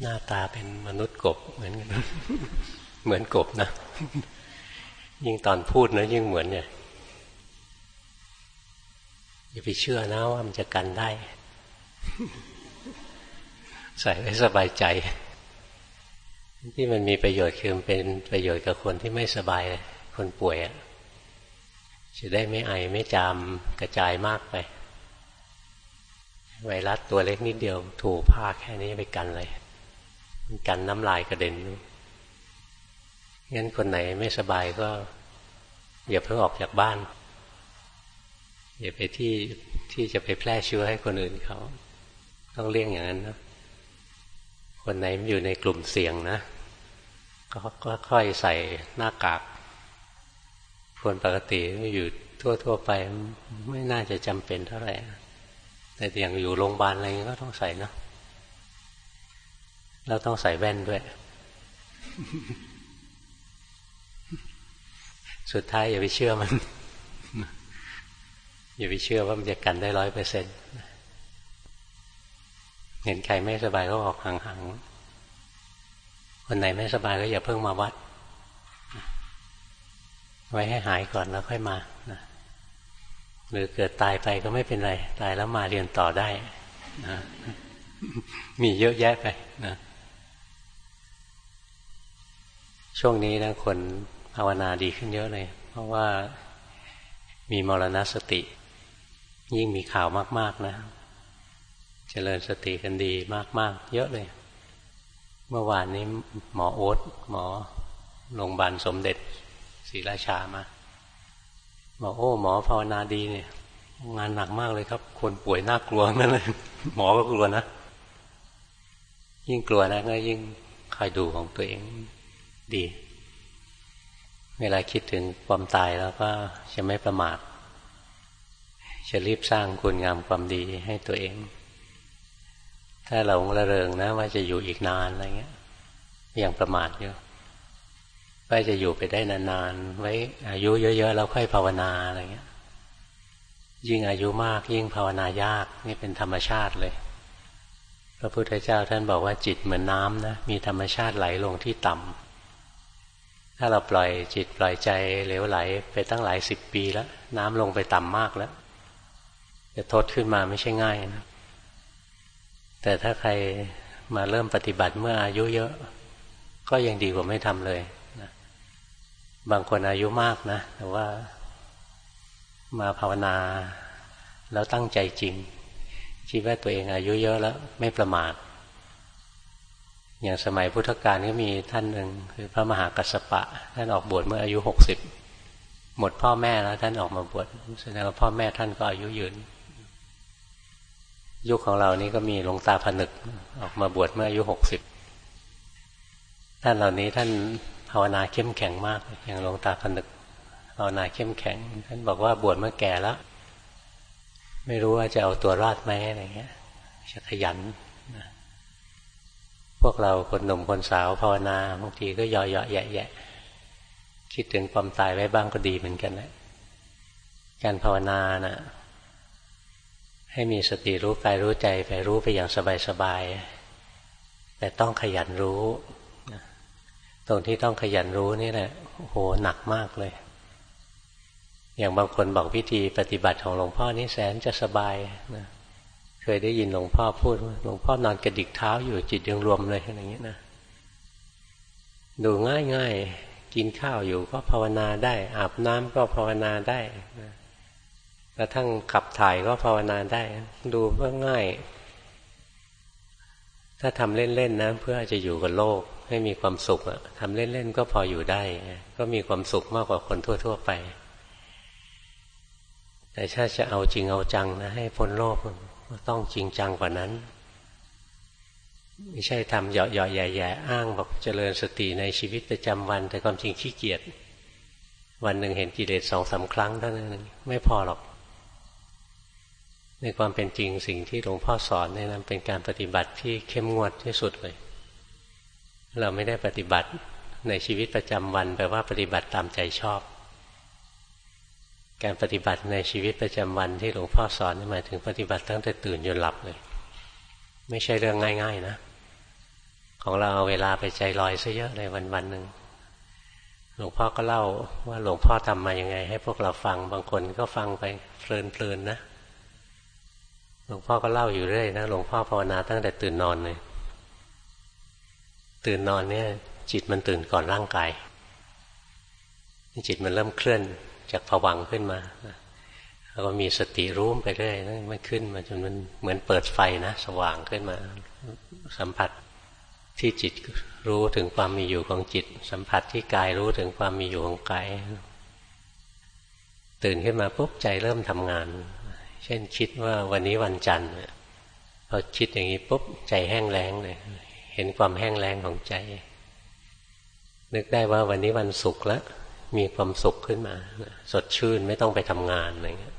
หน้าตาเป็นมนุษย์กบเหมือนกันเหมือนกบนะ ยิ่งตอนพูดนะยิ่งเหมือนเนี่ยอย่าไปเชื่อนะว่ามันจะกันได้ ใส่ไว้สบายใจ ที่มันมีประโยชน์คือมันเป็นประโยชน์กับคนที่ไม่สบายคนป่วยอะจะได้ไม่ไอไม่จามกระจายมากไป ไวรัสตัวเล็กนิดเดียว ถูผ้าแค่นี้ไปกันเลย กันน้ำลายกระเด็นงั้นคนไหนไม่สบายก็ อย่าเพิ่งออกจากบ้าน อย่าไปที่ที่จะไปแพร่เชื้อให้คนอื่นเขา ต้องเลี่ยงอย่างนั้นนะคนไหนอยู่ในกลุ่มเสี่ยงนะก็ค่อยใส่หน้ากากคนปกติอยู่ทั่วๆไปไม่น่าจะจำเป็นเท่าไหร่แต่อย่างอยู่โรงพยาบาลอะไรก็ต้องใส่นะ เราต้องใส่แว่นด้วย สุดท้ายอย่าไปเชื่อมัน อย่าไปเชื่อว่ามันจะกันได้ร้อยเปอร์เซ็นต์เห็นใครไม่สบายก็ออกห่างๆคนไหนไม่สบายก็อย่าเพิ่งมาวัด ไว้ให้หายก่อนแล้วค่อยมาหรือเกิดตายไปก็ไม่เป็นไร ตายแล้วมาเรียนต่อได้นะมีเยอะแยะไปนะ ช่วงนี้นะคนภาวนาดีขึ้นเยอะเลย เพราะว่ามีมรณสติ ยิ่งมีข่าวมาก ๆนะเจริญสติกันดีมาก ๆ เยอะเลย เมื่อวานนี้หมอโอ๊ตหมอโรงพยาบาลสมเด็จศรีราชามาบอกโอ้ หมอภาวนาดีเนี่ย งานหนักมากเลยครับ คนป่วยน่ากลัวนั่นเลยหมอก็กลัวนะ ยิ่งกลัวนะก็ยิ่งคอยดูของตัวเอง ดี เวลาคิดถึงความตายแล้วก็จะไม่ประมาท จะรีบสร้างคุณงามความดีให้ตัวเอง ถ้าเราระเริงนะว่าจะอยู่อีกนานอะไรเงี้ยยังประมาทอยู่ว่าจะอยู่ไปได้นานๆไว้อายุเยอะๆแล้วค่อยภาวนาอะไรเงี้ย ยิ่งอายุมากยิ่งภาวนายากนี่เป็นธรรมชาติเลยพระพุทธเจ้าท่านบอกว่าจิตเหมือนน้ำนะมีธรรมชาติไหลลงที่ต่ำ ถ้าเราปล่อยจิตปล่อยใจเหลวไหล ไปตั้งหลายสิบปีแล้ว น้ำลงไปต่ำมากแล้ว จะทดขึ้นมาไม่ใช่ง่ายนะแต่ถ้าใครมาเริ่มปฏิบัติเมื่ออายุเยอะ ก็ยังดีกว่าไม่ทำเลยนะบางคนอายุมากนะ แต่ว่ามาภาวนาแล้วตั้งใจจริงคิดว่าตัวเองอายุเยอะแล้ว ไม่ประมาท อย่างสมัยพุทธกาลก็มีท่านหนึ่งคือพระมหากัสสปะ ท่านออกบวชเมื่ออายุหกสิบหมดพ่อแม่แล้วท่านออกมาบวชแสดงว่าพ่อแม่ท่านก็อายุยืน ยุคของเรานี้ก็มีหลวงตาผนึกออกมาบวชเมื่ออายุหกสิบท่านเหล่านี้ท่านภาวนาเข้มแข็งมากอย่างหลวงตาผนึกภาวนาเข้มแข็ง ท่านบอกว่าบวชเมื่อแก่แล้ว ไม่รู้ว่าจะเอาตัวรอดไหมอะไรเงี้ยจะขยัน พวกเราคนหนุ่มคนสาวภาวนาบางทีก็ย่อยๆแยะๆคิดถึงความตายไว้บ้างก็ดีเหมือนกันนะการภาวนานะ่ะ ให้มีสติรู้กายรู้ใจไปรู้ไปอย่างสบายๆแต่ต้องขยันรู้ตรงที่ต้องขยันรู้นี่แหละโหหนักมากเลย อย่างบางคนบอกวิธีปฏิบัติของหลวงพ่อนี่แสนจะสบายนะ เคยได้ยินหลวงพ่อพูดว่าหลวงพ่อนอนกระดิกเท้าอยู่จิตยังรวมเลยอะไรเงี้ยนะดูง่ายง่ายกินข้าวอยู่ก็ภาวนาได้ อาบน้ำก็ภาวนาได้กระทั่งขับถ่ายก็ภาวนาได้ ดูเพื่อง่าย ถ้าทำเล่นๆนะเพื่อจะอยู่กับโลกให้มีความสุขอะทำเล่นๆก็พออยู่ได้ ก็มีความสุขมากกว่าคนทั่ว ๆ ไป แต่ถ้าจะเอาจริงเอาจังนะให้พ้นโลก ต้องจริงจังกว่านั้น ไม่ใช่ทำเหยาะๆแย่ๆอ้างบอกเจริญสติในชีวิตประจำวัน แต่ความจริงขี้เกียจวันหนึ่งเห็นกิเลสสองสาครั้งเท่านั้นไม่พอหรอก ในความเป็นจริงสิ่งที่หลวงพ่อสอนเนี่ยนะเป็นการปฏิบัติที่เข้มงวดที่สุดเลย เราไม่ได้ปฏิบัติในชีวิตประจำวันแปลว่าปฏิบัติตามใจชอบ การปฏิบัติในชีวิตประจำวันที่หลวงพ่อสอนหมายถึงปฏิบัติตั้งแต่ตื่นจนหลับเลย ไม่ใช่เรื่องง่าย ๆ นะ ของเราเอาเวลาไปใจลอยซะเยอะเลยวันวันหนึ่งหลวงพ่อก็เล่าว่าหลวงพ่อทำมายังไง ให้พวกเราฟังบางคนก็ฟังไปเพลินๆนะหลวงพ่อก็เล่าอยู่เรื่อยนะหลวงพ่อภาวนาตั้งแต่ตื่นนอนเลยตื่นนอนเนี่ย จิตมันตื่นก่อนร่างกายจิตมันเริ่มเคลื่อน จากผวังขึ้นมาแล้วก็มีสติรู้ไปเรื่อยมันขึ้นมาจนมันเหมือนเปิดไฟนะสว่างขึ้นมา สัมผัสที่จิตรู้ถึงความมีอยู่ของจิต สัมผัสที่กายรู้ถึงความมีอยู่ของกายตื่นขึ้นมาปุ๊บใจเริ่มทำงาน เช่นคิดว่าวันนี้วันจันทร์พอคิดอย่างนี้ปุ๊บใจแห้งแล้งเลย เห็นความแห้งแล้งของใจ นึกได้ว่าวันนี้วันศุกร์แล้ว มีความสุขขึ้นมา สดชื่นไม่ต้องไปทำงานอะไรเงี้ย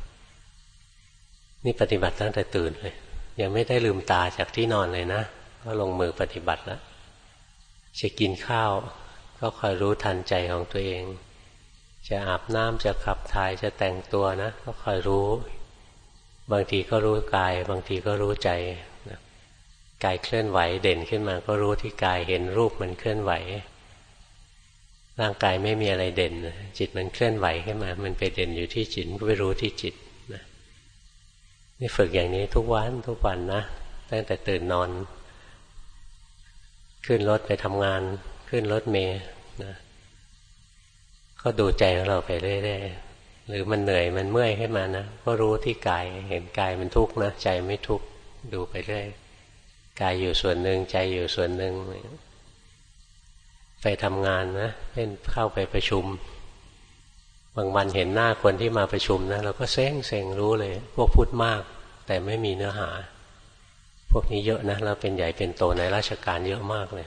นี่ปฏิบัติตั้งแต่ตื่นเลย ยังไม่ได้ลืมตาจากที่นอนเลยนะ ก็ลงมือปฏิบัติแล้วจะกินข้าว ก็คอยรู้ทันใจของตัวเอง จะอาบน้ำจะขับถ่ายจะแต่งตัวนะ ก็คอยรู้ บางทีก็รู้กาย บางทีก็รู้ใจกายเคลื่อนไหวเด่นขึ้นมาก็รู้ที่กายเห็นรูปมันเคลื่อนไหว ร่างกายไม่มีอะไรเด่น จิตมันเคลื่อนไหวขึ้นมา มันไปเด่นอยู่ที่จิตก็ไปรู้ที่จิตนี่ฝึกอย่างนี้ทุกวันทุกวันนะตั้งแต่ตื่นนอน ขึ้นรถไปทำงาน ขึ้นรถเมย์นะก็ดูใจของเราไปเรื่อยๆหรือมันเหนื่อยมันเมื่อยขึ้นมานะก็รู้ที่กายเห็นกายมันทุกข์นะใจไม่ทุกข์ดูไปเรื่อยกายอยู่ส่วนหนึ่งใจอยู่ส่วนหนึ่ง ไปทำงานนะเช่นเข้าไปประชุม บางวันเห็นหน้าคนที่มาประชุมนะเราก็เซ้งเซ็งรู้เลย พวกพูดมาก แต่ไม่มีเนื้อหา พวกนี้เยอะนะเราเป็นใหญ่เป็นโตในราชการเยอะมากเลย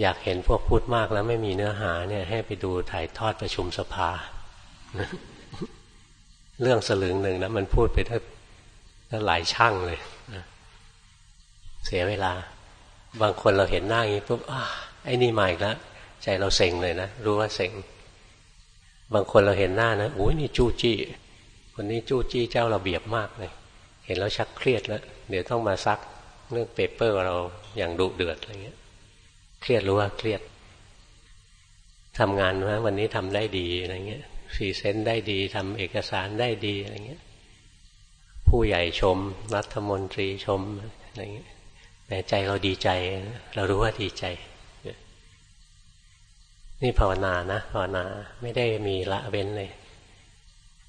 อยากเห็นพวกพูดมากแล้วไม่มีเนื้อหาเนี่ย ให้ไปดูถ่ายทอดประชุมสภา เรื่องสลึงหนึ่งนะมันพูดไปถ้าถ้าหลายช่างเลยเสียเวลา บางคนเราเห็นหน้าอย่างนี้ปุ๊บ ไอ้นี่มาอีกแล้วใจเราเซ็งเลยนะรู้ว่าเซ็งบางคนเราเห็นหน้านะโอ้ยนี่จู้จี้ คนนี้จู้จี้เจ้าระเบียบมากเลย เห็นแล้วชักเครียดแล้วเดี๋ยวต้องมาซักเรื่อง paper เราอย่างดุเดือดอะไรเงี้ย เครียดรู้ว่าเครียดทำงานว่าวันนี้ทำได้ดีอะไรเงี้ย present ได้ดีทำเอกสารได้ดีอะไรเงี้ย ผู้ใหญ่ชม รัฐมนตรีชมอะไรเงี้ยแต่ใจเราดีใจ เรารู้ว่าดีใจ นี่ภาวนานะภาวนาไม่ได้มีละเว้นเลย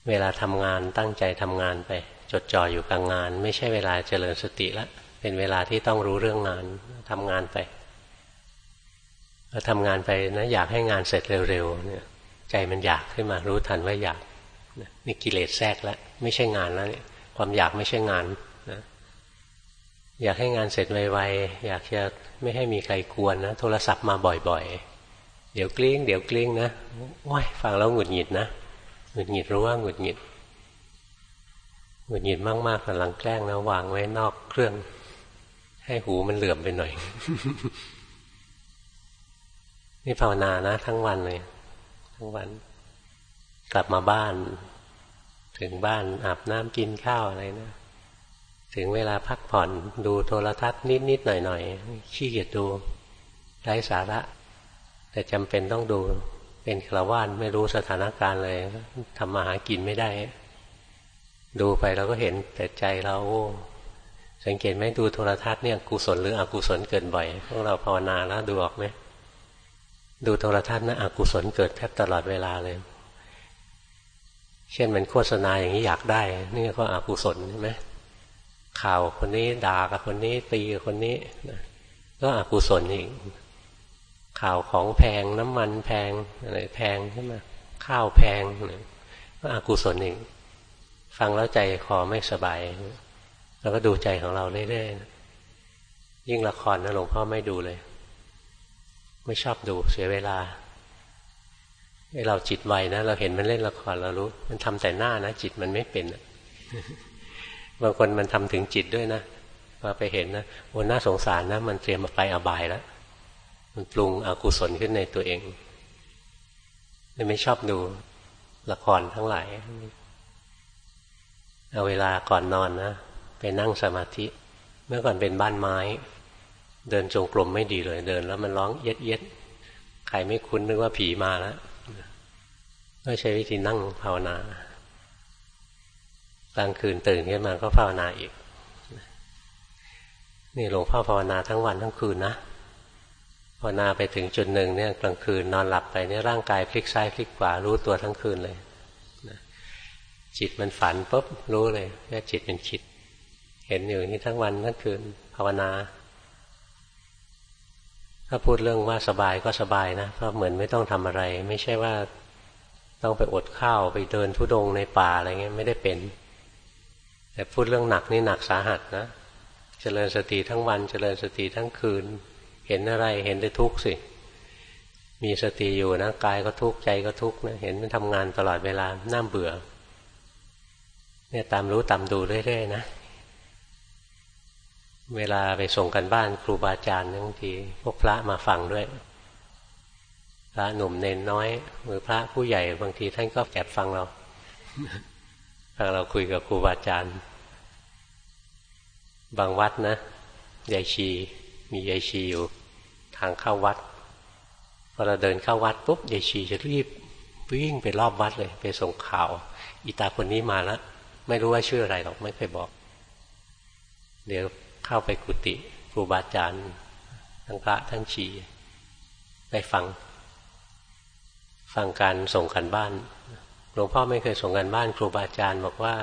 เวลาทำงานตั้งใจทำงานไป จดจ่ออยู่กับงาน ไม่ใช่เวลาเจริญสติละ เป็นเวลาที่ต้องรู้เรื่องงานทำงานไปเราทำงานไปนะอยากให้งานเสร็จเร็วๆเนี่ย ใจมันอยากขึ้นมารู้ทันว่าอยากนี่กิเลสแทรกแล้วไม่ใช่งานแล้วเนี่ยความอยากไม่ใช่งานนะอยากให้งานเสร็จไวๆอยากจะไม่ให้มีใครกวนนะโทรศัพท์มาบ่อยๆ เดี๋ยวกลิ้งเดี๋ยวกลิ้งนะว้ยฟังแล้วหงุดหงิดนะหงุดหงิดรู้ว่าหงุดหงิดหงุดหงิดมากๆกำลังแกล้งนะวางไว้นอกเครื่อง ให้หูมันเหลื่อมไปหน่อย นี่ภาวนานะ ทั้งวันเลย ทั้งวัน กลับมาบ้าน ถึงบ้านอาบน้ำกินข้าวอะไรนะถึงเวลาพักผ่อนดูโทรทัศน์นิดๆหน่อยๆขี้เกียจดูไร้สาระ แต่จำเป็นต้องดูเป็นฆราวาสไม่รู้สถานการณ์เลยทำมาหากินไม่ได้ ดูไปเราก็เห็นแต่ใจเราโอ้สังเกตไหมดูโทรทัศน์เนี่ยกุศลหรืออกุศลเกิดบ่อยพวกเราภาวนาแล้วดูออกไหมดูโทรทัศน์นะอกุศลเกิดแทบตลอดเวลาเลย เช่นมันโฆษณาอย่างนี้อยากได้ นี่ก็อกุศลใช่ไหมข่าวคนนี้ด่ากับคนนี้ตีกับคนนี้ก็อกุศลอีก ข่าวของแพงน้ำมันแพงอะไรแพงขึ้นมาข้าวแพงก็อกุศลเองฟังแล้วใจคอไม่สบายเราก็ดูใจของเราเรื่อยๆยิ่งละครนะหลวงพ่อไม่ดูเลย ไม่ชอบดูเสียเวลาไอเราจิตไวนะเราเห็นมันเล่นละครเรารู้ มันทำแต่หน้านะจิตมันไม่เป็นบางคนมันทำถึงจิตด้วยนะพอไปเห็นนะโอ้น่าสงสารนะ มันเตรียมมาไปอบายแล้ว มันปรุงอกุศลขึ้นในตัวเองเลยไม่ชอบดูละครทั้งหลายเอาเวลาก่อนนอนนะไปนั่งสมาธิ เมื่อก่อนเป็นบ้านไม้ เดินจงกรมไม่ดีเลยเดิน แล้วมันร้องเย็ดเย็ดใครไม่คุ้นนึกว่าผีมาแล้วก็ใช้วิธีนั่งภาวนากลางคืนตื่นขึ้นมาก็ภาวนาอีก นี่หลวงพ่อภาวนาทั้งวันทั้งคืนนะ ภาวนาไปถึงจุดหนึ่งเนี่ยกลางคืนนอนหลับไปเนี่ยร่างกายพลิกซ้ายพลิกขวารู้ตัวทั้งคืนเลยจิตมันฝันปุ๊บรู้เลยว่าจิตเป็นจิตเห็นอยู่นี่ทั้งวันทั้งคืนภาวนา ถ้าพูดเรื่องว่าสบายก็สบายนะเพราะเหมือนไม่ต้องทำอะไร ไม่ใช่ว่าต้องไปอดข้าวไปเดินทุดงในป่าอะไรเงี้ยไม่ได้เป็น แต่พูดเรื่องหนักนี่หนักสาหัสนะเจริญสติทั้งวันเจริญสติทั้งคืน เห็นอะไรเห็นได้ทุกข์สิ มีสติอยู่นะกายก็ทุกข์ใจก็ทุกข์นะเห็นมันทำงานตลอดเวลาน่าเบื่อ เนี่ยตามรู้ตามดูเรื่อยๆนะเวลาไปส่งกันบ้านครูบาอาจารย์บางทีพวกพระมาฟังด้วย พระหนุ่มเน้นน้อยหรือพระผู้ใหญ่บางทีท่านก็แอบฟังเราฟังเราคุยกับครูบาอาจารย์ บางวัดนะยายชี มียายชีอยู่ ทางเข้าวัดพอเราเดินเข้าวัดปุ๊บยายชีจะรีบวิ่งไปรอบวัดเลย ไปส่งข่าว อีตาคนนี้มาแล้วไม่รู้ว่าชื่ออะไรหรอกไม่เคยบอก เดี๋ยวเข้าไปกุฏิครูบาอาจารย์ทั้งพระทั้งชีไปฟัง ฟังการส่งกันบ้านหลวงพ่อไม่เคยส่งกันบ้าน ครูบาอาจารย์บอกว่า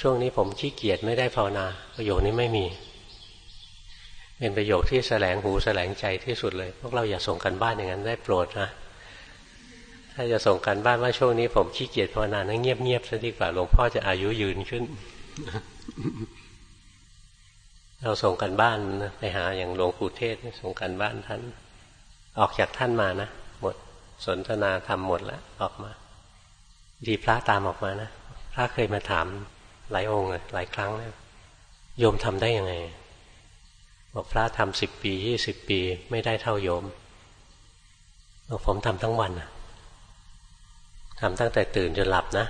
ช่วงนี้ผมขี้เกียจไม่ได้ภาวนา ประโยคนี้ไม่มี เป็นประโยคที่แสลงหูแสลงใจที่สุดเลย พวกเราอย่าส่งกันบ้านอย่างนั้นได้โปรดนะถ้าจะส่งกันบ้านว่าช่วงนี้ผมขี้เกียจภาวนานั่งเงียบๆซะดีกว่าหลวงพ่อจะอายุยืนขึ้น เราส่งกันบ้านไปหาอย่างหลวงปู่เทศส่งกันบ้านท่าน ออกจากท่านมานะหมดสนทนาทำหมดแล้วออกมา ดีพระตามออกมานะพระเคยมาถามหลายองค์เลยหลายครั้งแล้วโยมทำได้ยังไง บอกพระทำสิบปียี่สิบปีไม่ได้เท่าโยมบอกผมทำทั้งวันนะทำตั้งแต่ตื่นจนหลับนะ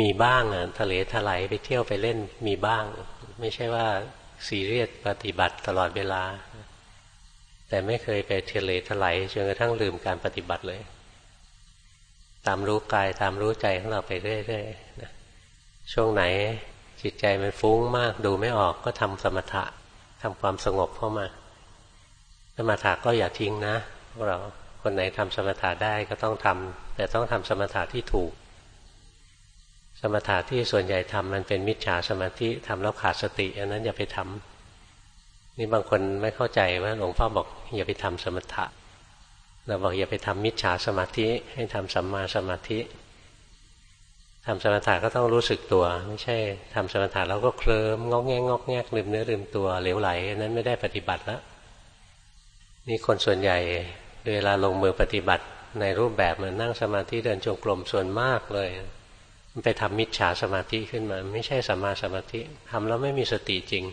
มีบ้างอะทะเลทลายไปเที่ยวไปเล่นมีบ้าง ไม่ใช่ว่าซีเรียสปฏิบัติตลอดเวลา แต่ไม่เคยไปเทเลถลายจนกระทั่งลืมการปฏิบัติเลย ตามรู้กายตามรู้ใจของเราไปเรื่อยๆนะช่วงไหนจิตใจมันฟุ้งมากดูไม่ออกก็ทำสมถะ ทำความสงบเข้ามาสมถะก็อย่าทิ้งนะพวกเราคนไหนทำสมถะได้ก็ต้องทำแต่ต้องทำสมถะที่ถูก สมถะที่ส่วนใหญ่ทำมันเป็นมิจฉาสมาธิทำแล้วขาดสติอันนั้นอย่าไปทำนี่บางคนไม่เข้าใจว่าหลวงพ่อบอกอย่าไปทำสมถะเราบอกอย่าไปทำมิจฉาสมาธิให้ทำสัมมาสมาธิ ทำสมถะก็ต้องรู้สึกตัว ไม่ใช่ทำสมถะแล้วก็เคลิ้มงอกแงงอกแงกลืมเนื้อลืมตัวเหลวไหลนั้นไม่ได้ปฏิบัติแล้วนี่คนส่วนใหญ่เวลาลงมือปฏิบัติในรูปแบบเหมือนนั่งสมาธิเดินจงกรมส่วนมากเลย มันไปทำมิจฉาสมาธิขึ้นมา ไม่ใช่สัมมาสมาธิทำแล้วไม่มีสติจริง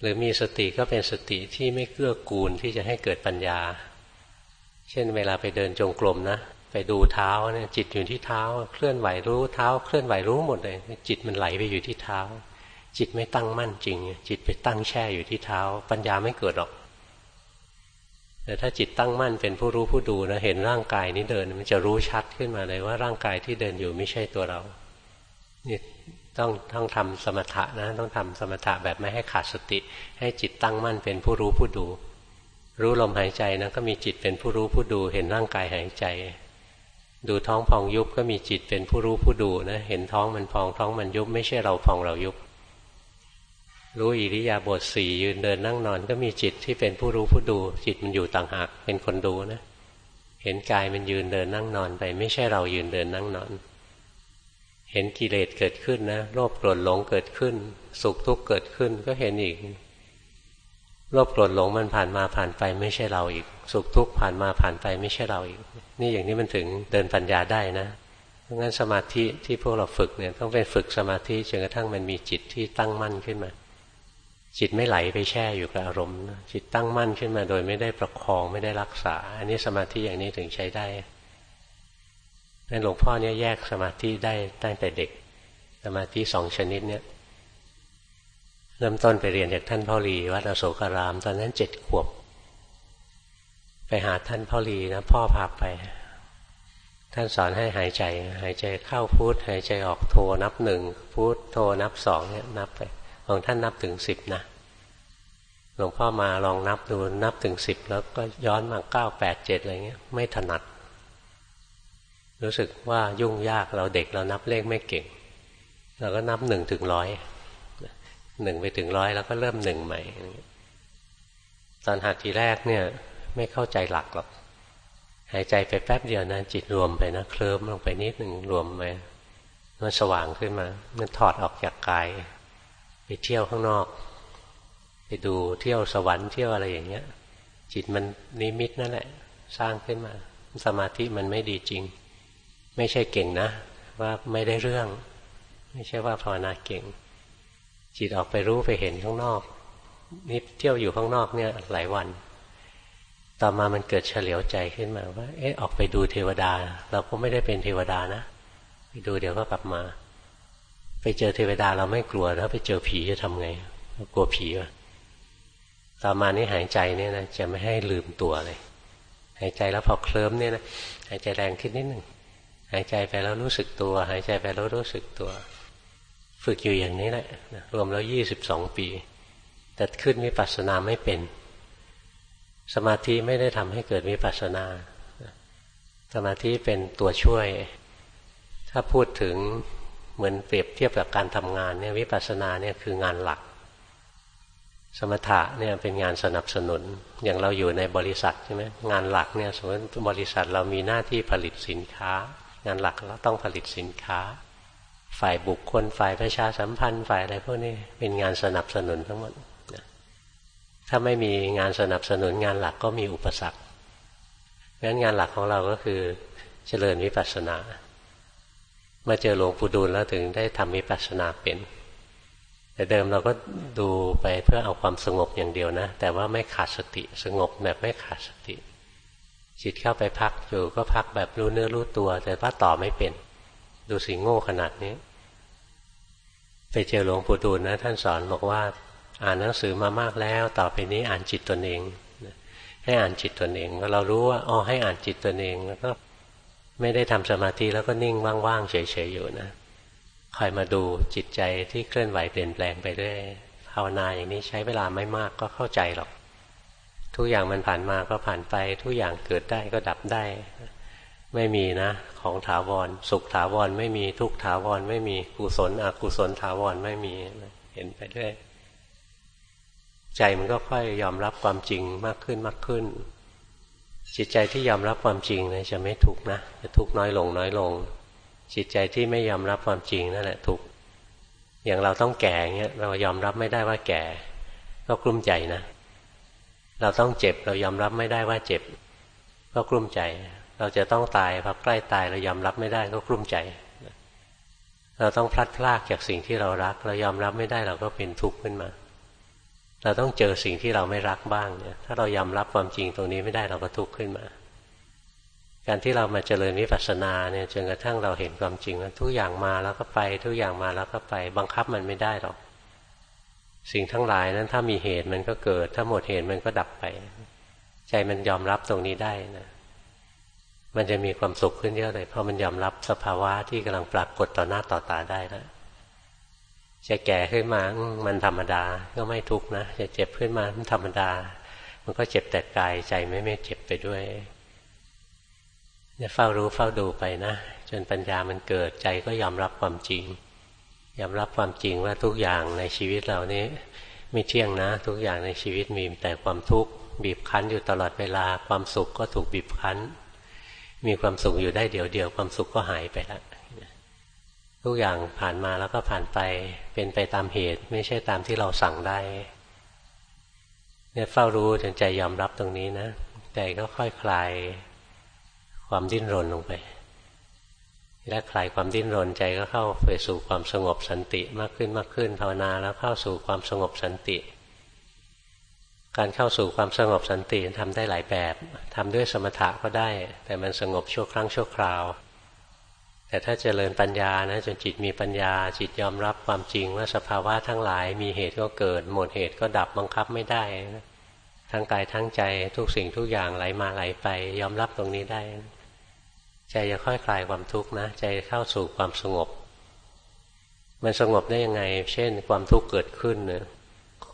หรือมีสติก็เป็นสติที่ไม่เกื้อกูลที่จะให้เกิดปัญญา เช่นเวลาไปเดินจงกรมนะ ไปดูเท้าเนี่ยจิตอยู่ที่เท้า เคลื่อนไหวรู้เท้า เคลื่อนไหวรู้หมดเลย จิตมันไหลไปอยู่ที่เท้า จิตไม่ตั้งมั่นจริง จิตไปตั้งแช่อยู่ที่เท้า ปัญญาไม่เกิดหรอก แต่ถ้าจิตตั้งมั่นเป็นผู้รู้ผู้ดูนะเห็นร่างกายนี้เดิน มันจะรู้ชัดขึ้นมาเลยว่าร่างกายที่เดินอยู่ไม่ใช่ตัวเรานี่ต้องต้องทำสมถะนะ ต้องทำสมถะแบบไม่ให้ขาดสติ ให้จิตตั้งมั่นเป็นผู้รู้ผู้ดู รู้ลมหายใจนะก็มีจิตเป็นผู้รู้ผู้ดู เห็นร่างกายหายใจ ดูท้องพองยุบก็มีจิตเป็นผู้รู้ผู้ดูนะเห็นท้องมันพองท้องมันยุบไม่ใช่เราพองเรายุบ รู้อิริยาบถสี่ยืนเดินนั่งนอนก็มีจิตที่เป็นผู้รู้ผู้ดู จิตมันอยู่ต่างหากเป็นคนดูนะเห็นกายมันยืนเดินนั่งนอนไป ไม่ใช่เรายืนเดินนั่งนอน เห็นกิเลสเกิดขึ้นนะโลภโกรธหลงเกิดขึ้น สุขทุกข์เกิดขึ้นก็เห็นอีก โลภโกรธหลงมันผ่านมาผ่านไปไม่ใช่เราอีก สุขทุกข์ผ่านมาผ่านไปไม่ใช่เราอีก นี่อย่างนี้มันถึงเดินปัญญาได้นะเพราะงั้นสมาธิที่พวกเราฝึกเนี่ยต้องเป็นฝึกสมาธิจนกระทั่งมันมีจิตที่ตั้งมั่นขึ้นมา จิตไม่ไหลไปแช่อยู่กับอารมณ์ จิตตั้งมั่นขึ้นมา โดยไม่ได้ประคองไม่ได้รักษา อันนี้สมาธิอย่างนี้ถึงใช้ได้นั่นหลวงพ่อเนี่ยแยกสมาธิได้ตั้งแต่เด็ก สมาธิสองชนิดเนี่ย เริ่มต้นไปเรียนจากท่านพ่อรีวัดอโศการาม ตอนนั้นเจ็ดขวบ ไปหาท่านพ่อรีนะพ่อพาไป ท่านสอนให้หายใจ หายใจเข้าพุทหายใจออกโทนับหนึ่งพุทโทนับสองเนี่ยนับไปของท่านนับถึงสิบนะหลวงพ่อมาลองนับดูนับถึงสิบแล้วก็ย้อนมาเก้าแปดเจ็ดอะไรเงี้ยไม่ถนัด รู้สึกว่ายุ่งยากเราเด็กเรานับเลขไม่เก่งเราก็นับหนึ่งถึงร้อย หนึ่งไปถึงร้อยแล้วก็เริ่มหนึ่งใหม่ ตอนหัดทีแรกเนี่ย ไม่เข้าใจหลักหรอกหายใจไปแป๊บเดียวนะจิตรวมไปนะเคลิ้มลงไปนิดหนึ่งรวมไปมันสว่างขึ้นมา มันถอดออกจากกาย ไปเที่ยวข้างนอก ไปดูเที่ยวสวรรค์เที่ยวอะไรอย่างเงี้ย จิตมันนิมิตนั่นแหละ สร้างขึ้นมา สมาธิมันไม่ดีจริง ไม่ใช่เก่งนะ ว่าไม่ได้เรื่อง ไม่ใช่ว่าภาวนาเก่ง จิตออกไปรู้ไปเห็นข้างนอกนี่เที่ยวอยู่ข้างนอกเนี่ยหลายวัน ต่อมามันเกิดเฉลียวใจขึ้นมาว่า เอ๊ะออกไปดูเทวดา เราก็ไม่ได้เป็นเทวดานะไปดูเดี๋ยวก็กลับมา ไปเจอเทวดาเราไม่กลัวแล้วไปเจอผีจะทำไงกลัวผีวะต่อมานี่หายใจเนี่ยนะจะไม่ให้ลืมตัวเลยหายใจแล้วพอเคลิ้มเนี่ยนะหายใจแรงขึ้นนิดหนึ่งหายใจไปแล้วรู้สึกตัว หายใจไปแล้วรู้สึกตัว ฝึกอยู่อย่างนี้แหละรวมแล้วยี่สิบสองปี แต่ขึ้นวิปัสสนาไม่เป็น สมาธิไม่ได้ทำให้เกิดวิปัสสนา สมาธิเป็นตัวช่วย ถ้าพูดถึงเหมือนเปรียบเทียบกับการทำงานเนี่ยวิปัสสนาเนี่ยคืองานหลัก สมถะเนี่ยเป็นงานสนับสนุน อย่างเราอยู่ในบริษัทใช่ไหมงานหลักเนี่ยสมมติบริษัทเรามีหน้าที่ผลิตสินค้า งานหลักเราต้องผลิตสินค้า ฝ่ายบุคคล ฝ่ายประชาสัมพันธ์ ฝ่ายอะไรพวกนี้เป็นงานสนับสนุนทั้งหมดถ้าไม่มีงานสนับสนุนงานหลักก็มีอุปสรรคงั้นงานหลักของเราก็คือเจริญวิปัสสนา มาเจอหลวงปู่ดูลแล้วถึงได้ทำวิปัสสนาเป็น แต่เดิมเราก็ดูไปเพื่อเอาความสงบอย่างเดียวนะ แต่ว่าไม่ขาดสติสงบแบบไม่ขาดสติจิตเข้าไปพักอยู่ก็พักแบบรู้เนื้อรู้ตัว แต่ว่าต่อไม่เป็น ดูสิโง่ขนาดนี้ ไปเจอหลวงปู่ดูลนะ ท่านสอนบอกว่า อ่านหนังสือมามากแล้ว ต่อไปนี้อ่านจิตตนเองให้อ่านจิตตนเองเรารู้ว่าอ๋อให้อ่านจิตตนเองแล้วก็ไม่ได้ทำสมาธิแล้วก็นิ่งว่างๆเฉยๆอยู่นะคอยมาดูจิตใจที่เคลื่อนไหวเปลี่ยนแปลงไปเรื่อยภาวนาอย่างนี้ใช้เวลาไม่มากก็เข้าใจหรอก ทุกอย่างมันผ่านมาก็ผ่านไป ทุกอย่างเกิดได้ก็ดับได้ ไม่มีนะ ของถาวร สุขถาวรไม่มีทุกถาวรไม่มีกุศลอกุศลถาวรไม่มีเห็นไปด้วยใจมันก็ค่อยยอมรับความจริงมากขึ้นมากขึ้น จิตใจที่ยอมรับความจริงนี่ยจะไม่ทุกนะจะทุกน้อยลงน้อยลง จิตใจที่ไม่ยอมรับความจริงนั่นแหละทุกอย่างเราต้องแก่เงี้ยเรายอมรับไม่ได้ว่าแก่ ก็กลุ้มใจนะ เราต้องเจ็บเรายอมรับไม่ได้ว่าเจ็บ ก็กลุ้มใจ เราจะต้องตายพอใกล้ตายเรายอมรับไม่ได้ก็กลุ้มใจ เราต้องพลัดพรากจากสิ่งที่เรารัก เรายอมรับไม่ได้เราก็เป็นทุกข์ขึ้นมา เราต้องเจอสิ่งที่เราไม่รักบ้างเนี่ยถ้าเรายอมรับความจริงตรงนี้ไม่ได้เราก็ทุกข์ขึ้นมา การที่เรามาเจริญวิปัสสนาเนี่ยจนกระทั่งเราเห็นความจริงว่าทุกอย่างมาแล้วก็ไป ทุกอย่างมาแล้วก็ไป บังคับมันไม่ได้หรอกสิ่งทั้งหลายนั้นถ้ามีเหตุมันก็เกิด ถ้าหมดเหตุมันก็ดับไป ใจมันยอมรับตรงนี้ได้นะ มันจะมีความสุขขึ้นเยอะเลย เพราะมันยอมรับสภาวะที่กำลังปรากฏต่อหน้าต่อตาได้แล้วจะแก่ขึ้นมามันธรรมดาก็ไม่ทุกนะจะเจ็บขึ้นมามันธรรมดา มันก็เจ็บแต่กายใจไม่ไม่เจ็บไปด้วยเนี่ยเฝ้ารู้เฝ้าดูไปนะจนปัญญามันเกิดใจก็ยอมรับความจริง ยอมรับความจริงว่าทุกอย่างในชีวิตเรานี้ ไม่เที่ยงนะ ทุกอย่างในชีวิตมีแต่ความทุกข์บีบคั้นอยู่ตลอดเวลาความสุขก็ถูกบีบคั้น มีความสุขอยู่ได้เดี๋ยวเดียวความสุขก็หายไปแล้วทุกอย่างผ่านมาแล้วก็ผ่านไปเป็นไปตามเหตุ ไม่ใช่ตามที่เราสั่งได้เนี่ยเฝ้ารู้จนใจยอมรับตรงนี้นะใจก็ค่อยคลายความดิ้นรนลงไปและคลายความดิ้นรนใจก็เข้าไปสู่ความสงบสันติมากขึ้นมากขึ้นภาวนาแล้วเข้าสู่ความสงบสันติ การเข้าสู่ความสงบสันติทำได้หลายแบบทำด้วยสมถะก็ได้ แต่มันสงบชั่วครั้งชั่วคราว แต่ถ้าเจริญปัญญานะจนจิตมีปัญญา จิตยอมรับความจริงว่าสภาวะทั้งหลาย มีเหตุก็เกิด หมดเหตุก็ดับบังคับไม่ได้ ทั้งกายทั้งใจทุกสิ่งทุกอย่างไหลมาไหลไป ยอมรับตรงนี้ได้ ใจจะค่อยคลายความทุกข์นะ ใจเข้าสู่ความสงบ มันสงบได้ยังไง เช่น ความทุกข์เกิดขึ้นเนะ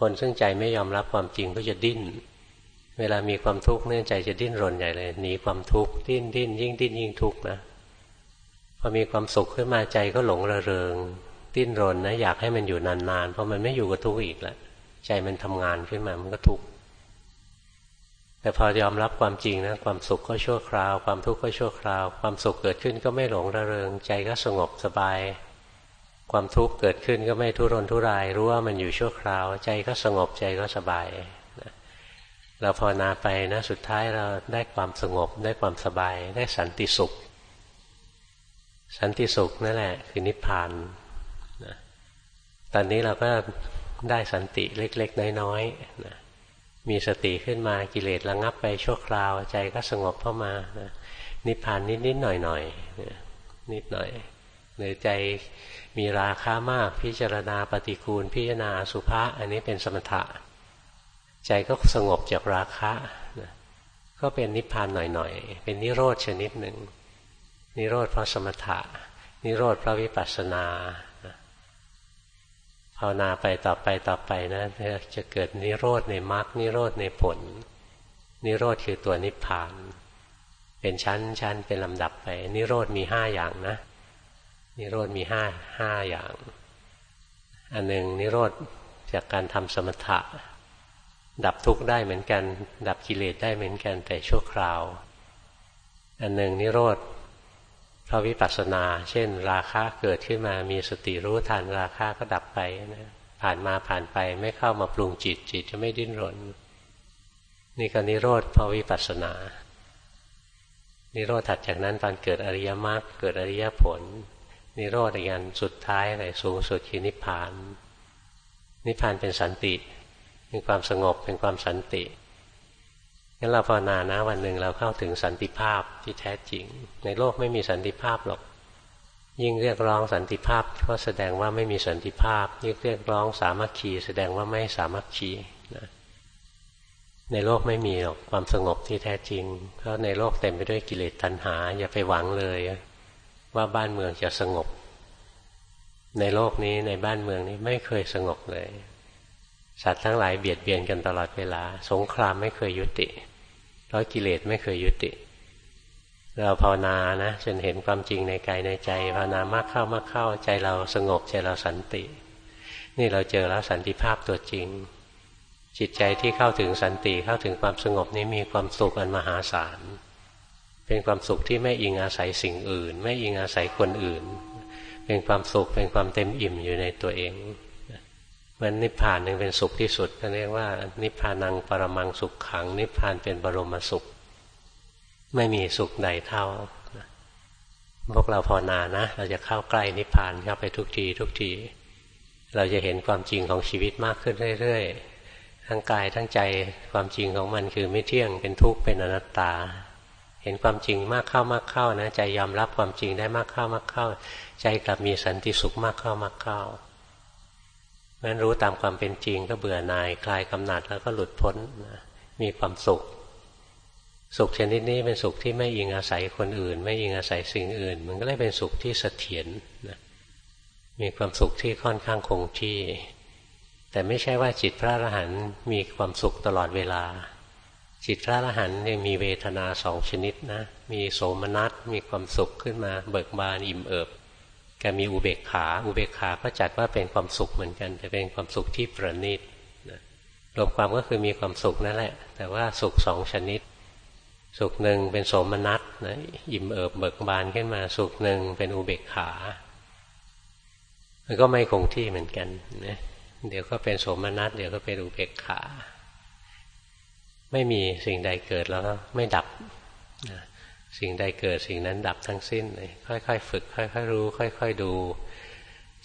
คนซึ่งใจไม่ยอมรับความจริงก็จะดิ้น เวลามีความทุกข์เนื่องใจจะดิ้นรนใหญ่เลยหนีความทุกข์ดิ้นดิ้นยิ่งดิ้นยิ่งทุกข์นะพอมีความสุขขึ้นมาใจก็หลงระเริง ดิ้นรนนะอยากให้มันอยู่นานๆเพราะมันไม่อยู่กับทุกข์อีกแล้วใจมันทำงานขึ้นมามันก็ทุกข์แต่พอยอมรับความจริงนะความสุขก็ชั่วคราว ความทุกข์ก็ชั่วคราว ความสุขเกิดขึ้นก็ไม่หลงระเริง ใจก็สงบสบาย ความทุกข์เกิดขึ้นก็ไม่ทุรนทุราย รู้ว่ามันอยู่ชั่วคราว ใจก็สงบใจก็สบายเราภาวนาไปนะสุดท้ายเราได้ความสงบได้ความสบาย ได้สันติสุข สันติสุขนั่นแหละ คือนิพพานนะตอนนี้เราก็ได้สันติเล็ก ๆ น้อยๆนะมีสติขึ้นมากิเลสระงับไปชั่วคราว ใจก็สงบเข้ามานะนิพพานนิดๆหน่อยๆนิดหน่อย หรือใจมีราคามากพิจารณาปฏิคูล พิจารณาสุภาษอันนี้เป็นสมถะ ใจก็สงบจากราคะนะก็เป็นนิพพานหน่อยๆ เป็นนิโรธชนิดหนึ่ง นิโรธเพราะสมถะ นิโรธเพราะวิปัสสนาภาวนาไปต่อไปต่อไปนะจะเกิดนิโรธในมรรคนิโรธในผล นิโรธคือตัวนิพพาน เป็นชั้นชั้นเป็นลำดับไป นิโรธมีห้าอย่างนะ นิโรธมีห้าห้าอย่าง อันหนึ่งนิโรธจากการทำสมถะ ดับทุกข์ได้เหมือนกัน ดับกิเลสได้เหมือนกันแต่ชั่วคราว อันหนึ่งนิโรธเพราะวิปัสสนา เช่น ราคะเกิดขึ้นมามีสติรู้ทันราคะก็ดับไปนะผ่านมาผ่านไปไม่เข้ามาปรุงจิตจิตจะไม่ดิ้นรน นี่ก็นิโรธเพราะวิปัสสนา นิโรธถัดจากนั้นตอนเกิดอริยมรรคเกิดอริยผล นิโรธอีกอันสุดท้ายเลยสูงสุดคือนิพพาน นิพพานเป็นสันติเป็นความสงบเป็นความสันติงั้นเราภาวนานะวันหนึ่งเราเข้าถึงสันติภาพที่แท้จริง ในโลกไม่มีสันติภาพหรอก ยิ่งเรียกร้องสันติภาพก็แสดงว่าไม่มีสันติภาพ ยิ่งเรียกร้องสามัคคีแสดงว่าไม่สามัคคีนะในโลกไม่มีหรอกความสงบที่แท้จริง เพราะในโลกเต็มไปด้วยกิเลสตัณหา อย่าไปหวังเลย ว่าบ้านเมืองจะสงบ ในโลกนี้ในบ้านเมืองนี้ไม่เคยสงบเลย สัตว์ทั้งหลายเบียดเบียนกันตลอดเวลา สงครามไม่เคยยุติราะกิเลสไม่เคยยุติ เราภาวนานะจนเห็นความจริงในกายในใจภาวนามากเข้ามากเข้าใจเราสงบใจเราสันติ นี่เราเจอแล้วสันติภาพตัวจริง จิตใจที่เข้าถึงสันติเข้าถึงความสงบนี้มีความสุขอันมหาศาล เป็นความสุขที่ไม่อิงอาศัยสิ่งอื่น ไม่อิงอาศัยคนอื่น เป็นความสุขเป็นความเต็มอิ่มอยู่ในตัวเองมันนิพพานหนึ่งเป็นสุขที่สุดก็เรียกว่า นิพพานังปรมังสุขขัง นิพพานเป็นบรมสุข ไม่มีสุขใดเท่าพวกเราภาวนานะ เราจะเข้าใกล้นิพพานเข้าไปทุกทีทุกที เราจะเห็นความจริงของชีวิตมากขึ้นเรื่อยๆทั้งกายทั้งใจความจริงของมันคือไม่เที่ยงเป็นทุกข์เป็นอนัตตา เห็นความจริงมากเข้ามากเข้านะใจยอมรับความจริงได้มากเข้ามากเข้า ใจกลับมีสันติสุขมากเข้ามากเข้างั้นรู้ตามความเป็นจริงก็เบื่อหน่ายคลายกำหนัดแล้วก็หลุดพ้นมีความสุข สุขชนิดนี้เป็นสุขที่ไม่อิงอาศัยคนอื่น ไม่อิงอาศัยสิ่งอื่น มันก็เลยเป็นสุขที่เสถียรนะมีความสุขที่ค่อนข้างคงที่ แต่ไม่ใช่ว่าจิตพระอรหันต์มีความสุขตลอดเวลา จิตพระอรหันต์เนี่ยมีเวทนาสองชนิดนะ มีโสมนัสมีความสุขขึ้นมา เบิกบานอิ่มเอิบกมีอุเบกขา อุเบกขาก็จัดว่าเป็นความสุขเหมือนกัน แต่เป็นความสุขที่ประณีตรวมความก็คือมีความสุขนั่นแหละ แต่ว่าสุขสองชนิด สุขหนึ่งเป็นโสมนัสนะอิ่มเอิบเบิกบานขึ้นมา สุขหนึ่งเป็นอุเบกขามันก็ไม่คงที่เหมือนกันนะเดี๋ยวก็เป็นโสมนัสเดี๋ยวก็เป็นอุเบกขา ไม่มีสิ่งใดเกิดแล้วไม่ดับสิ่งใดเกิดสิ่งนั้นดับทั้งสิ้นเลยค่อย ๆ ฝึก ค่อย ๆ รู้ ค่อย ๆ ดู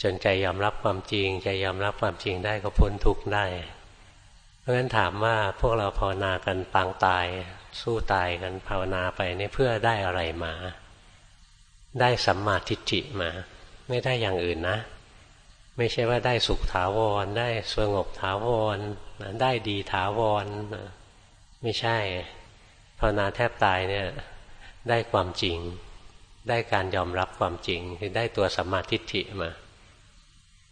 จนใจยอมรับความจริง ใจยอมรับความจริงได้ก็พ้นทุกข์ได้ เพราะฉะนั้นถามว่าพวกเราภาวนากันปางตาย สู้ตายกันภาวนาไปนี่เพื่อได้อะไรมา ได้สัมมาทิฏฐิมา ไม่ได้อย่างอื่นนะ ไม่ใช่ว่าได้สุขถาวร ได้สงบถาวรได้ดีถาวร ไม่ใช่ภาวนาแทบตายเนี่ยได้ความจริง ได้การยอมรับความจริงคือได้ตัวสัมมาทิฏฐิมา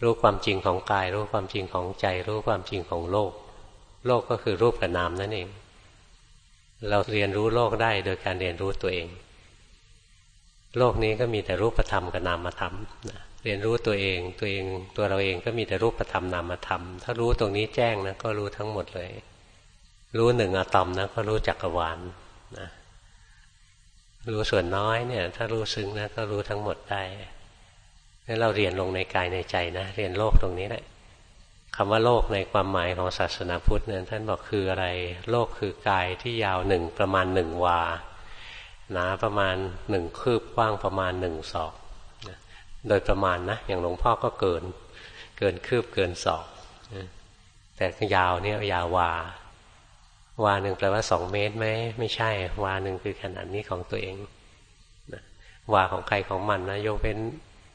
รู้ความจริงของกาย รู้ความจริงของใจ รู้ความจริงของโลก โลกก็คือรูปกับนามนั่นเอง เราเรียนรู้โลกได้โดยการเรียนรู้ตัวเอง โลกนี้ก็มีแต่รูปธรรมกับนามธรรมเรียนรู้ตัวเองตัวเองตัวเราเองก็มีแต่รูปธรรมนามธรรม ถ้ารู้ตรงนี้แจ้งนะก็รู้ทั้งหมดเลย รู้หนึ่งอะตอมนะก็รู้จักรวาลนะรู้ส่วนน้อยเนี่ย ถ้ารู้ซึ้งนะก็รู้ทั้งหมดได้นี่เราเรียนลงในกายในใจนะ เรียนโลกตรงนี้แหละคำว่าโลกในความหมายของศาสนาพุทธเนี่ยท่านบอกคืออะไร โลกคือกายที่ยาวหนึ่งประมาณหนึ่งวา หนาประมาณหนึ่งคืบกว้างประมาณหนึ่งศอก โดยประมาณนะ อย่างหลวงพ่อก็เกิน เกินคืบเกินศอก แต่ยาวเนี่ยยาววา วาหนึ่งแปลว่าสองเมตรไหมไม่ใช่ วาหนึ่งคือขนาดนี้ของตัวเองวาของใครของมันนะยกเว้น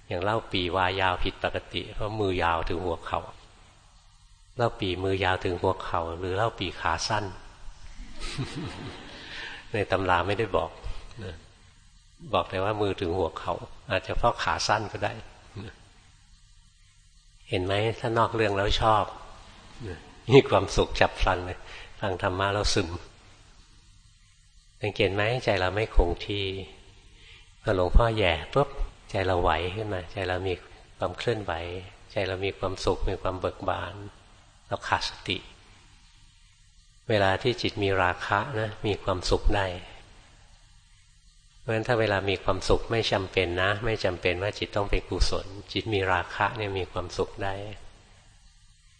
อย่างเล่าปีวายาวผิดปกติ เพราะมือยาวถึงหัวเขา่าเล่าปีมือยาวถึงหัวเขา่าหรือเล่าปีขาสั้น ในตำราไม่ได้บอกบอกแต่ว่ามือถึงหัวเขาอาจจะเพราะขาสั้นก็ได้ เห็นไหมถ้านอกเรื่องแล้วชอบมีความสุขจับพลันเลย ฟังธรรมะแล้วซึมสังเกตไหมใจเราไม่คงที่พอหลวงพ่อแย่ปุ๊บใจเราไหวขึ้นมา ใจเรามีความเคลื่อนไหว ใจเรามีความสุขมีความเบิกบาน เราขาดสติ เวลาที่จิตมีราคะนะมีความสุขได้เพราะฉะนั้นถ้าเวลามีความสุขไม่จำเป็นนะ ไม่จำเป็นว่าจิตต้องเป็นกุศล จิตมีราคะเนี่ยมีความสุขได้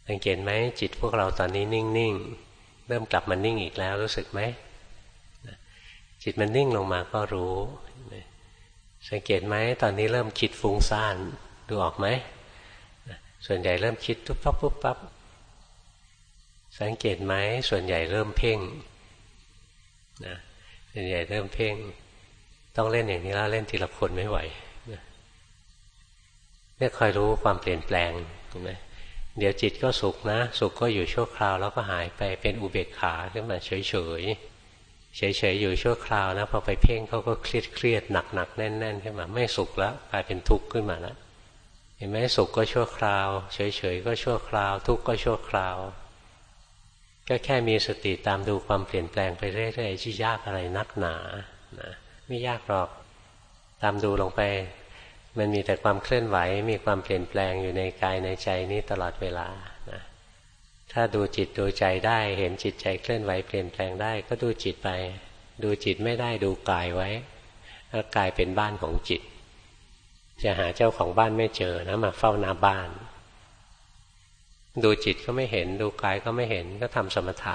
สังเกตไหมจิตพวกเราตอนนี้นิ่งๆ เริ่มกลับมานิ่งอีกแล้วรู้สึกไหมจิตมันนิ่งลงมาก็รู้ สังเกตไหมตอนนี้เริ่มคิดฟุ้งซ่านดูออกไหมส่วนใหญ่เริ่มคิดทุบปั๊บปุ๊บปั๊บสังเกตไหมส่วนใหญ่เริ่มเพ่งนะส่วนใหญ่เริ่มเพ่ง ต้องเล่นอย่างนี้แล้วเล่นทีละคนไม่ไหวเนี่ยคอยรู้ความเปลี่ยนแปลงถูกไหม เดี๋ยวจิตก็สุขนะ สุขก็อยู่ชั่วคราวแล้วก็หายไปเป็นอุเบกขาขึ้นมาเฉยเฉยเฉยเฉยอยู่ชั่วคราวนะพอไปเพ่งเขาก็เครียดเครียดหนักหนักแน่นแน่นขึ้นมาไม่สุขแล้วกลายเป็นทุกข์ขึ้นมาแล้วเห็นไหมสุขก็ชั่วคราว เฉยเฉยก็ชั่วคราว ทุกข์ก็ชั่วคราว ก็แค่มีสติตามดูความเปลี่ยนแปลงไปเรื่อยๆที่ยากอะไรนักหนานะไม่ยากหรอก ตามดูลงไป มันมีแต่ความเคลื่อนไหว มีความเปลี่ยนแปลงอยู่ในกายในใจนี้ตลอดเวลานะถ้าดูจิตดูใจได้ เห็นจิตใจเคลื่อนไหวเปลี่ยนแปลงได้ ก็ดูจิตไป ดูจิตไม่ได้ดูกายไว้แล้วกายเป็นบ้านของจิต จะหาเจ้าของบ้านไม่เจอนะมาเฝ้าหน้าบ้าน ดูจิตก็ไม่เห็น ดูกายก็ไม่เห็นก็ทำสมถะ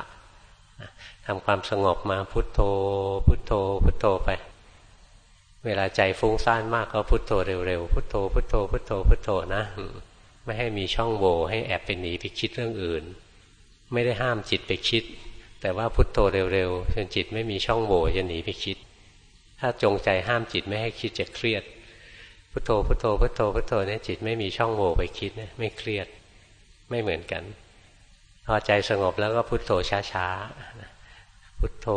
ทำความสงบมาพุทโธ พุทโธ พุทโธไป เวลาใจฟุ้งซ่านมากก็พุทโธเร็วๆ พุทโธ พุทโธ พุทโธ พุทโธนะ ไม่ให้มีช่องโหว่ให้แอบไปหนีไปคิดเรื่องอื่น ไม่ได้ห้ามจิตไปคิด แต่ว่าพุทโธเร็วๆจนจิตไม่มีช่องโหว่จะหนีไปคิด ถ้าจงใจห้ามจิตไม่ให้คิดจะเครียด พุทโธ พุทโธ พุทโธ พุทโธเนี่ยจิตไม่มีช่องโหว่ไปคิดนะไม่เครียด ไม่เหมือนกัน พอใจสงบแล้วก็พุทโธช้าๆ พุทโธ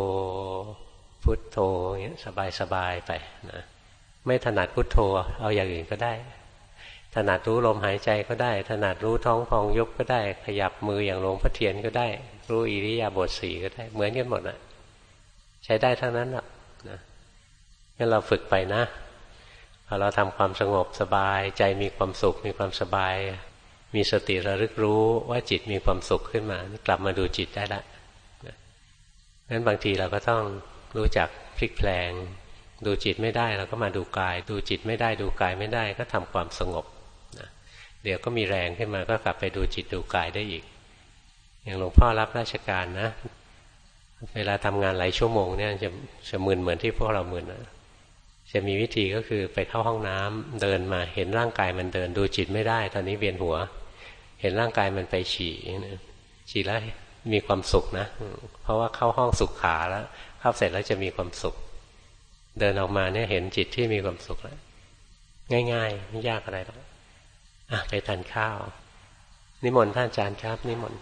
พุทโธอย่างนี้ยสบายๆไปนะไม่ถนัดพุทโธเอาอย่างอื่นก็ได้ ถนัดรู้ลมหายใจก็ได้ ถนัดรู้ท้องพองยุบก็ได้ ขยับมืออย่างหลวงพ่อเทียนก็ได้ รู้อิริยาบถสีก็ได้ เหมือนกันหมดนะใช้ได้ทั้งนั้นแหละนะงั้นเราฝึกไปนะพอเราทำความสงบสบายใจมีความสุขมีความสบาย มีสติระลึกรู้ว่าจิตมีความสุขขึ้นมากลับมาดูจิตได้ละงั้นบางทีเราก็ต้อง รู้จักพลิกแปลง ดูจิตไม่ได้เราก็มาดูกาย ดูจิตไม่ได้ดูกายไม่ได้ก็ทำความสงบนะเดี๋ยวก็มีแรงขึ้นมาก็กลับไปดูจิตดูกายได้อีก อย่างหลวงพ่อรับราชการนะ เวลาทำงานหลายชั่วโมงเนี่ยจะจะมึนเหมือนที่พวกเรามึนนะจะมีวิธีก็คือไปเข้าห้องน้ำเดินมาเห็นร่างกายมันเดิน ดูจิตไม่ได้ ตอนนี้เวียนหัว เห็นร่างกายมันไปฉี่ฉี่แล้วมีความสุขนะ เพราะว่าเข้าห้องสุขขาแล้ว เข้าเสร็จแล้วจะมีความสุข เดินออกมาเนี่ยเห็นจิตที่มีความสุขแล้วง่าย ๆ ไม่ยากอะไรหรอกอะไปทานข้าว นิมนต์ท่านอาจารย์ครับ นิมนต์